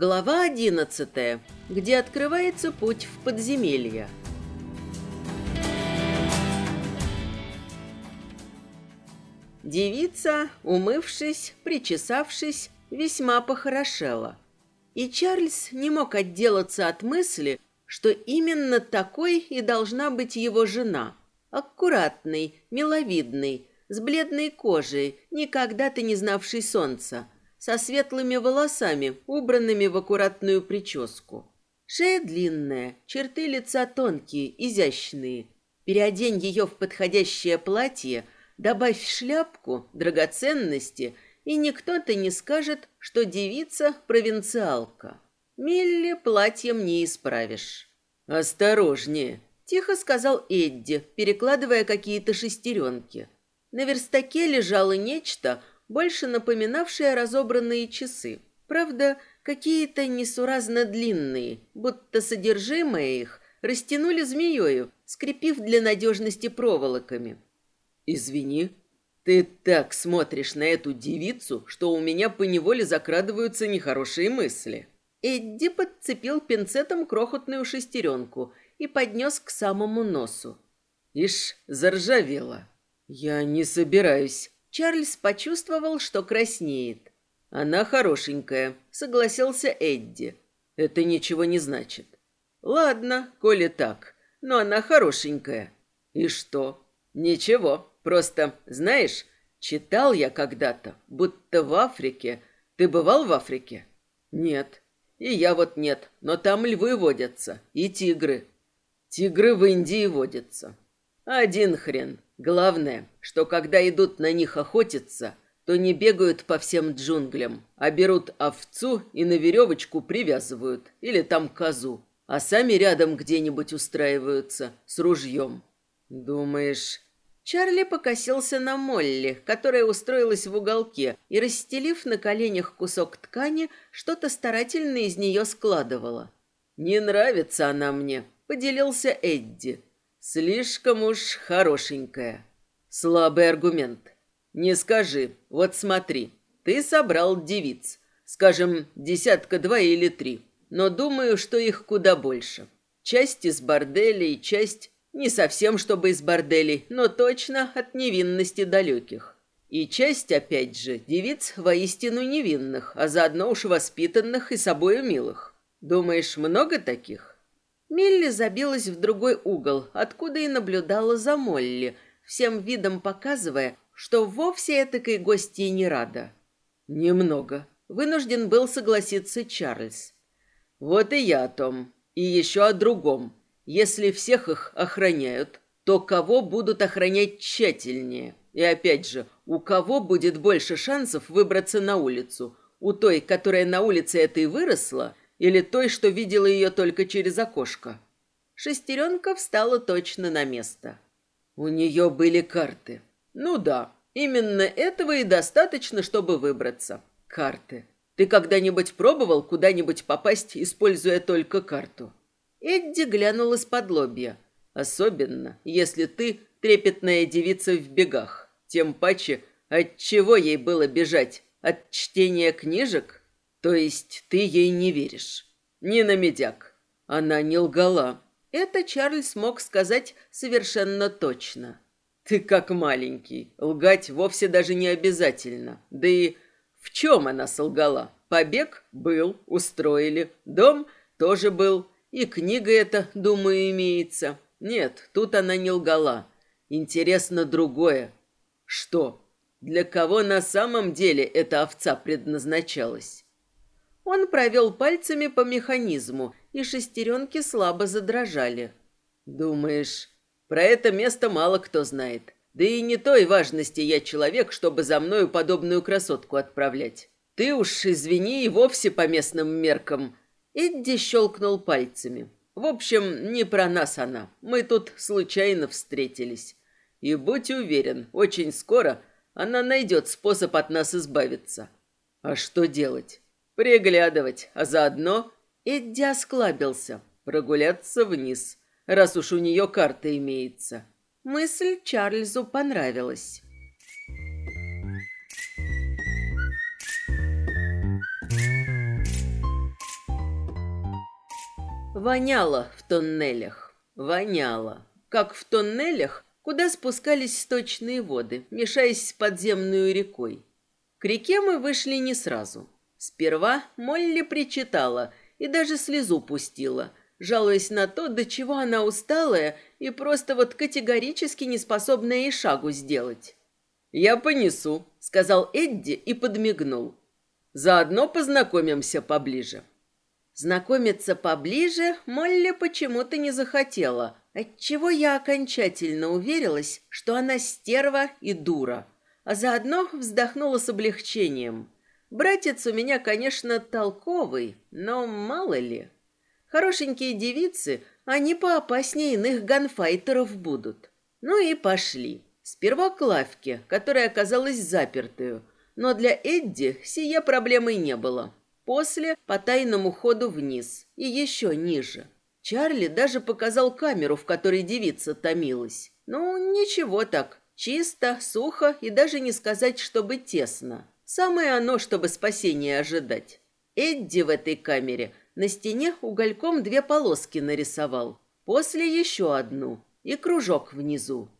Глава одиннадцатая, где открывается путь в подземелье. Девица, умывшись, причесавшись, весьма похорошела. И Чарльз не мог отделаться от мысли, что именно такой и должна быть его жена. Аккуратный, миловидный, с бледной кожей, никогда ты не знавший солнца, со светлыми волосами, убранными в аккуратную прическу. Шея длинная, черты лица тонкие, изящные. Переодень ее в подходящее платье, добавь шляпку, драгоценности, и никто-то не скажет, что девица провинциалка. Милли платьем не исправишь. «Осторожнее», — тихо сказал Эдди, перекладывая какие-то шестеренки. На верстаке лежало нечто, больше напоминавшее разобранные часы. Правда, какие-то несуразно длинные, будто содержимое их растянули змеёю, скрепив для надежности проволоками. «Извини, ты так смотришь на эту девицу, что у меня поневоле закрадываются нехорошие мысли». Эдди подцепил пинцетом крохотную шестеренку и поднес к самому носу. Ишь, заржавела. «Я не собираюсь». Чарльз почувствовал, что краснеет. «Она хорошенькая», — согласился Эдди. «Это ничего не значит». «Ладно, коли так, но она хорошенькая». «И что?» «Ничего, просто, знаешь, читал я когда-то, будто в Африке. Ты бывал в Африке?» «Нет». «И я вот нет, но там львы водятся, и тигры». «Тигры в Индии водятся». «Один хрен. Главное, что когда идут на них охотиться, то не бегают по всем джунглям, а берут овцу и на веревочку привязывают, или там козу, а сами рядом где-нибудь устраиваются с ружьем. Думаешь... Чарли покосился на Молли, которая устроилась в уголке и, расстелив на коленях кусок ткани, что-то старательно из нее складывала. «Не нравится она мне», — поделился Эдди. Слишком уж хорошенькая. Слабый аргумент. Не скажи. Вот смотри. Ты собрал девиц. Скажем, десятка-два или три. Но думаю, что их куда больше. Часть из борделей, часть не совсем чтобы из борделей, но точно от невинности далеких. И часть, опять же, девиц воистину невинных, а заодно уж воспитанных и собою милых. Думаешь, много таких? Милли забилась в другой угол, откуда и наблюдала за Молли, всем видом показывая, что вовсе этакой гостьей не рада. «Немного», — вынужден был согласиться Чарльз. «Вот и я о том. И еще о другом. Если всех их охраняют, то кого будут охранять тщательнее? И опять же, у кого будет больше шансов выбраться на улицу? У той, которая на улице этой выросла, или той, что видела ее только через окошко. Шестеренка встала точно на место. У нее были карты. Ну да, именно этого и достаточно, чтобы выбраться. Карты. Ты когда-нибудь пробовал куда-нибудь попасть, используя только карту? Эдди глянул из-под лобья. Особенно, если ты трепетная девица в бегах. Тем паче, от чего ей было бежать? От чтения книжек? То есть ты ей не веришь? Не на медяк. Она не лгала. Это Чарльз мог сказать совершенно точно. Ты как маленький. Лгать вовсе даже не обязательно. Да и в чем она солгала? Побег был, устроили. Дом тоже был. И книга эта, думаю, имеется. Нет, тут она не лгала. Интересно другое. Что? Для кого на самом деле эта овца предназначалась? Он провел пальцами по механизму, и шестеренки слабо задрожали. «Думаешь, про это место мало кто знает. Да и не той важности я человек, чтобы за мною подобную красотку отправлять. Ты уж, извини, и вовсе по местным меркам». Эдди щелкнул пальцами. «В общем, не про нас она. Мы тут случайно встретились. И будь уверен, очень скоро она найдет способ от нас избавиться. А что делать?» Приглядывать, а заодно Эдди осклабился. Прогуляться вниз, раз уж у нее карта имеется. Мысль Чарльзу понравилась. Воняло в тоннелях. Воняло. Как в тоннелях, куда спускались сточные воды, мешаясь с подземной рекой. К реке мы вышли не сразу. Сперва Молли причитала и даже слезу пустила, жалуясь на то, до чего она усталая и просто вот категорически не способная и шагу сделать. «Я понесу», — сказал Эдди и подмигнул. «Заодно познакомимся поближе». Знакомиться поближе Молли почему-то не захотела, отчего я окончательно уверилась, что она стерва и дура, а заодно вздохнула с облегчением. Братец у меня, конечно, толковый, но мало ли. Хорошенькие девицы, они поопаснее иных ганфайтеров будут. Ну и пошли. Сперва к лавке, которая оказалась запертую, но для Эдди сия проблемой не было. После по тайному ходу вниз и еще ниже. Чарли даже показал камеру, в которой девица томилась. Ну, ничего так. Чисто, сухо и даже не сказать, чтобы тесно. Самое оно, чтобы спасения ожидать. Эдди в этой камере на стене угольком две полоски нарисовал. После еще одну и кружок внизу.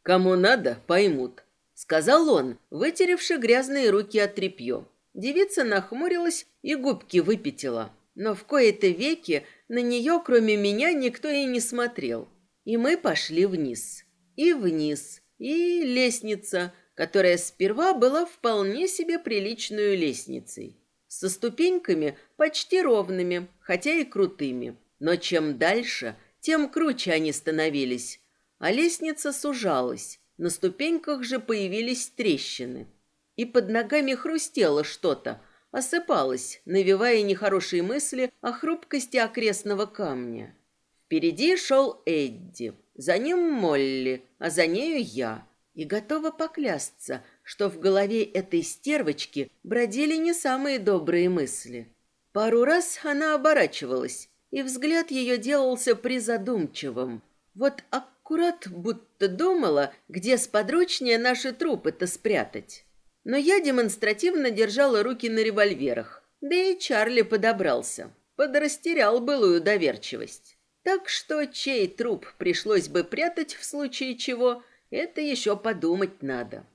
«Кому надо, поймут», — сказал он, вытеревши грязные руки от тряпье. Девица нахмурилась и губки выпятила. Но в кои-то веки на нее, кроме меня, никто и не смотрел. И мы пошли вниз. И вниз. И лестница, которая сперва была вполне себе приличной лестницей. Со ступеньками почти ровными, хотя и крутыми. Но чем дальше, тем круче они становились. А лестница сужалась. На ступеньках же появились трещины и под ногами хрустело что-то, осыпалось, навевая нехорошие мысли о хрупкости окрестного камня. Впереди шел Эдди, за ним Молли, а за нею я. И готова поклясться, что в голове этой стервочки бродили не самые добрые мысли. Пару раз она оборачивалась, и взгляд ее делался призадумчивым. Вот аккурат будто думала, где сподручнее наши трупы-то спрятать. Но я демонстративно держала руки на револьверах. Да и Чарли подобрался. Подрастерял былую доверчивость. Так что чей труп пришлось бы прятать в случае чего, это еще подумать надо.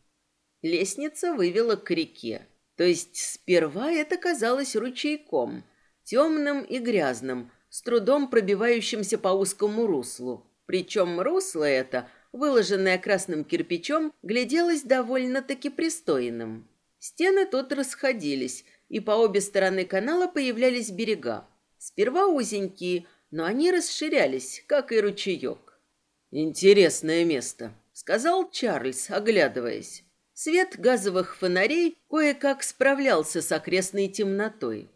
Лестница вывела к реке. То есть сперва это казалось ручейком, темным и грязным, с трудом пробивающимся по узкому руслу. Причем русло это – выложенная красным кирпичом, гляделась довольно-таки пристойным. Стены тут расходились, и по обе стороны канала появлялись берега. Сперва узенькие, но они расширялись, как и ручеек. «Интересное место», — сказал Чарльз, оглядываясь. Свет газовых фонарей кое-как справлялся с окрестной темнотой.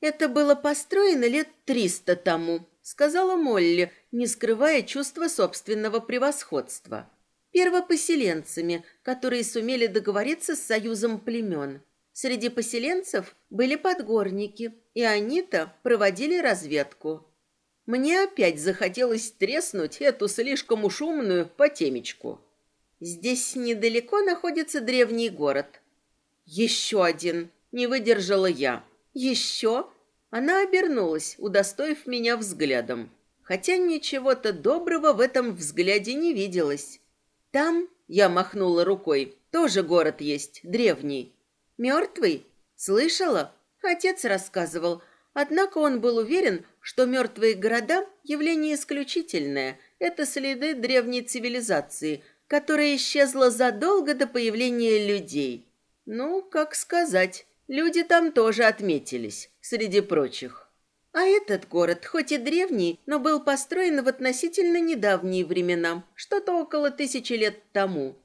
Это было построено лет триста тому, сказала Молли, не скрывая чувства собственного превосходства. Первопоселенцами, которые сумели договориться с союзом племен. Среди поселенцев были подгорники, и они-то проводили разведку. Мне опять захотелось треснуть эту слишком уж умную потемечку. Здесь недалеко находится древний город. Еще один. Не выдержала я. Еще? Она обернулась, удостоив меня взглядом. Хотя ничего-то доброго в этом взгляде не виделось. Там, я махнула рукой, тоже город есть, древний. Мертвый? Слышала? Отец рассказывал. Однако он был уверен, что мертвые города – явление исключительное. Это следы древней цивилизации, которая исчезла задолго до появления людей. Ну, как сказать, люди там тоже отметились среди прочих. А этот город, хоть и древний, но был построен в относительно недавние времена, что-то около тысячи лет тому.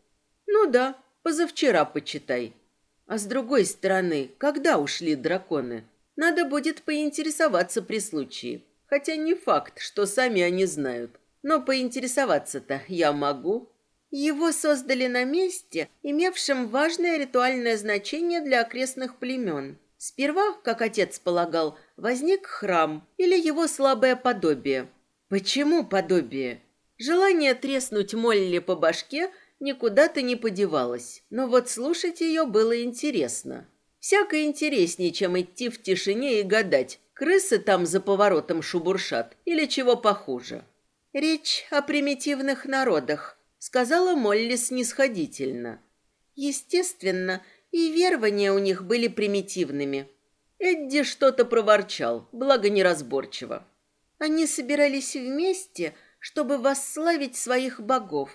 Ну да, позавчера почитай. А с другой стороны, когда ушли драконы? Надо будет поинтересоваться при случае. Хотя не факт, что сами они знают. Но поинтересоваться-то я могу. Его создали на месте, имевшем важное ритуальное значение для окрестных племен. Сперва, как отец полагал, возник храм или его слабое подобие. Почему подобие? Желание треснуть Молли по башке никуда-то не подевалось, но вот слушать ее было интересно. Всяко интереснее, чем идти в тишине и гадать, Крысы там за поворотом шубуршат или чего похуже. Речь о примитивных народах, сказала Молли снисходительно. Естественно, и верования у них были примитивными. Эдди что-то проворчал, благо неразборчиво. Они собирались вместе, чтобы восславить своих богов.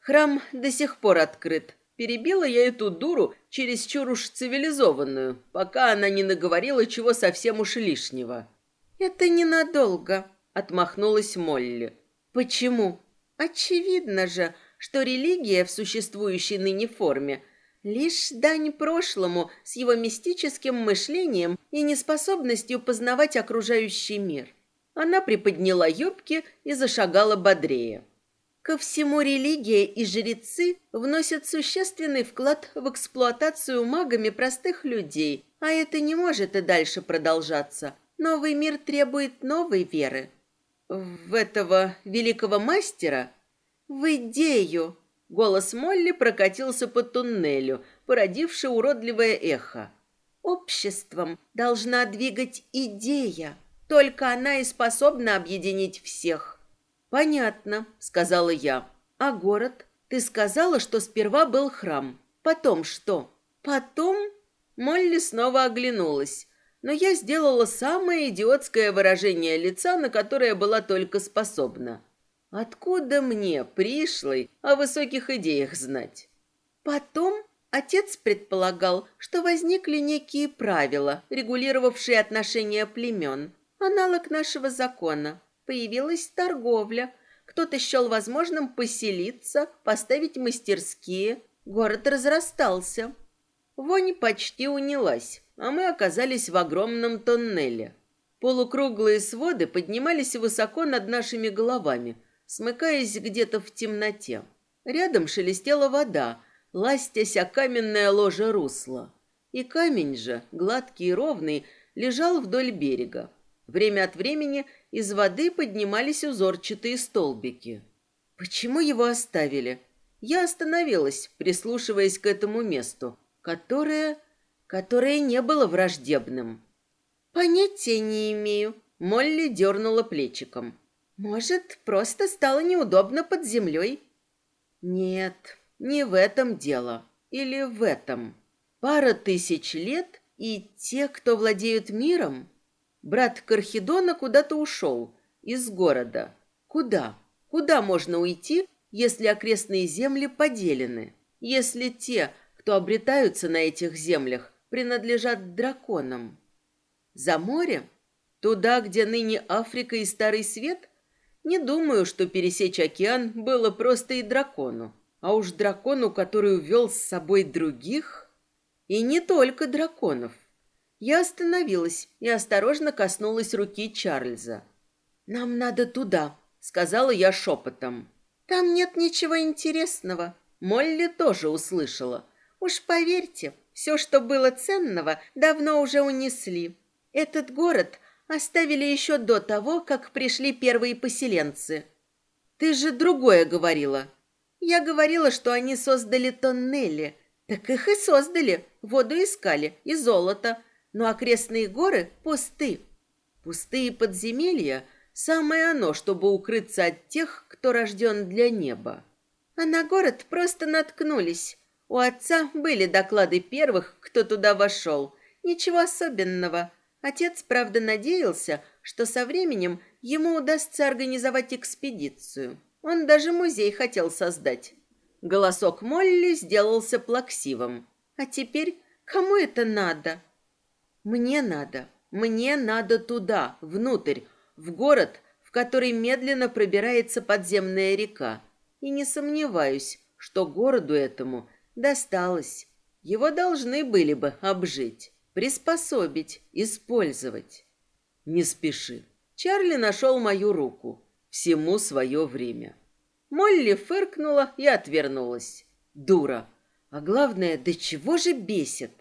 Храм до сих пор открыт. Перебила я эту дуру, чересчур уж цивилизованную, пока она не наговорила чего совсем уж лишнего. «Это ненадолго», — отмахнулась Молли. «Почему?» «Очевидно же, что религия в существующей ныне форме лишь дань прошлому с его мистическим мышлением и неспособностью познавать окружающий мир». Она приподняла юбки и зашагала бодрее. Ко всему религия и жрецы вносят существенный вклад в эксплуатацию магами простых людей, а это не может и дальше продолжаться. Новый мир требует новой веры. В этого великого мастера? В идею. Голос Молли прокатился по туннелю, породивший уродливое эхо. Обществом должна двигать идея. Только она и способна объединить всех. «Понятно», — сказала я. «А город? Ты сказала, что сперва был храм. Потом что?» «Потом...» Молли снова оглянулась, но я сделала самое идиотское выражение лица, на которое была только способна. «Откуда мне, пришлой, о высоких идеях знать?» «Потом...» Отец предполагал, что возникли некие правила, регулировавшие отношения племен, аналог нашего закона. Появилась торговля. Кто-то счел возможным поселиться, поставить мастерские. Город разрастался. Вонь почти унялась, а мы оказались в огромном тоннеле. Полукруглые своды поднимались высоко над нашими головами, смыкаясь где-то в темноте. Рядом шелестела вода, ластясь о каменное ложе русла. И камень же, гладкий и ровный, лежал вдоль берега. Время от времени из воды поднимались узорчатые столбики. Почему его оставили? Я остановилась, прислушиваясь к этому месту, которое... которое не было враждебным. «Понятия не имею», — Молли дернула плечиком. «Может, просто стало неудобно под землей?» «Нет, не в этом дело. Или в этом. Пара тысяч лет, и те, кто владеют миром, Брат Кархидона куда-то ушел. Из города. Куда? Куда можно уйти, если окрестные земли поделены? Если те, кто обретаются на этих землях, принадлежат драконам? За море? Туда, где ныне Африка и Старый Свет? Не думаю, что пересечь океан было просто и дракону. А уж дракону, который увел с собой других... И не только драконов. Я остановилась и осторожно коснулась руки Чарльза. «Нам надо туда», — сказала я шепотом. «Там нет ничего интересного». Молли тоже услышала. «Уж поверьте, все, что было ценного, давно уже унесли. Этот город оставили еще до того, как пришли первые поселенцы». «Ты же другое говорила». «Я говорила, что они создали тоннели. Так их и создали. Воду искали и золото но окрестные горы пусты. Пустые подземелья – самое оно, чтобы укрыться от тех, кто рожден для неба. А на город просто наткнулись. У отца были доклады первых, кто туда вошел. Ничего особенного. Отец, правда, надеялся, что со временем ему удастся организовать экспедицию. Он даже музей хотел создать. Голосок Молли сделался плаксивым. А теперь кому это надо? Мне надо, мне надо туда, внутрь, в город, в который медленно пробирается подземная река. И не сомневаюсь, что городу этому досталось. Его должны были бы обжить, приспособить, использовать. Не спеши. Чарли нашел мою руку. Всему свое время. Молли фыркнула и отвернулась. Дура. А главное, до чего же бесит?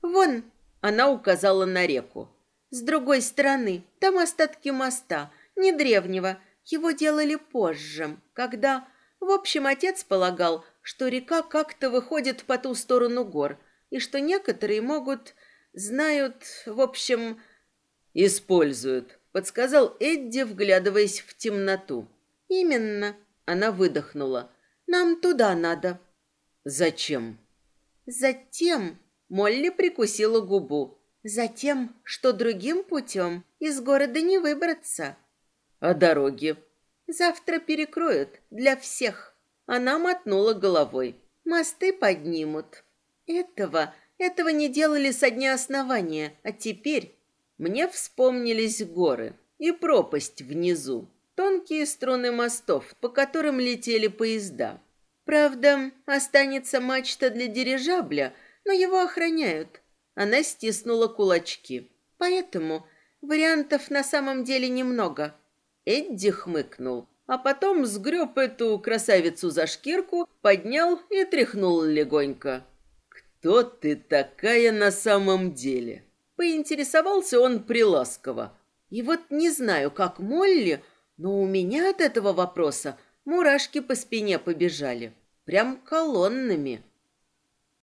Вон, она указала на реку. С другой стороны, там остатки моста, не древнего. Его делали позже, когда... В общем, отец полагал, что река как-то выходит по ту сторону гор, и что некоторые могут... Знают, в общем... «Используют», — подсказал Эдди, вглядываясь в темноту. «Именно», — она выдохнула. «Нам туда надо». «Зачем?» «Затем...» — Молли прикусила губу. «Затем, что другим путем из города не выбраться». «А дороги?» «Завтра перекроют для всех». Она мотнула головой. «Мосты поднимут». «Этого, этого не делали со дня основания, а теперь...» Мне вспомнились горы и пропасть внизу, тонкие струны мостов, по которым летели поезда. Правда, останется мачта для дирижабля, но его охраняют. Она стиснула кулачки. Поэтому вариантов на самом деле немного. Эдди хмыкнул, а потом сгреб эту красавицу за шкирку, поднял и тряхнул легонько. «Кто ты такая на самом деле?» Поинтересовался он приласково. И вот не знаю, как Молли, но у меня от этого вопроса мурашки по спине побежали. Прям колоннами.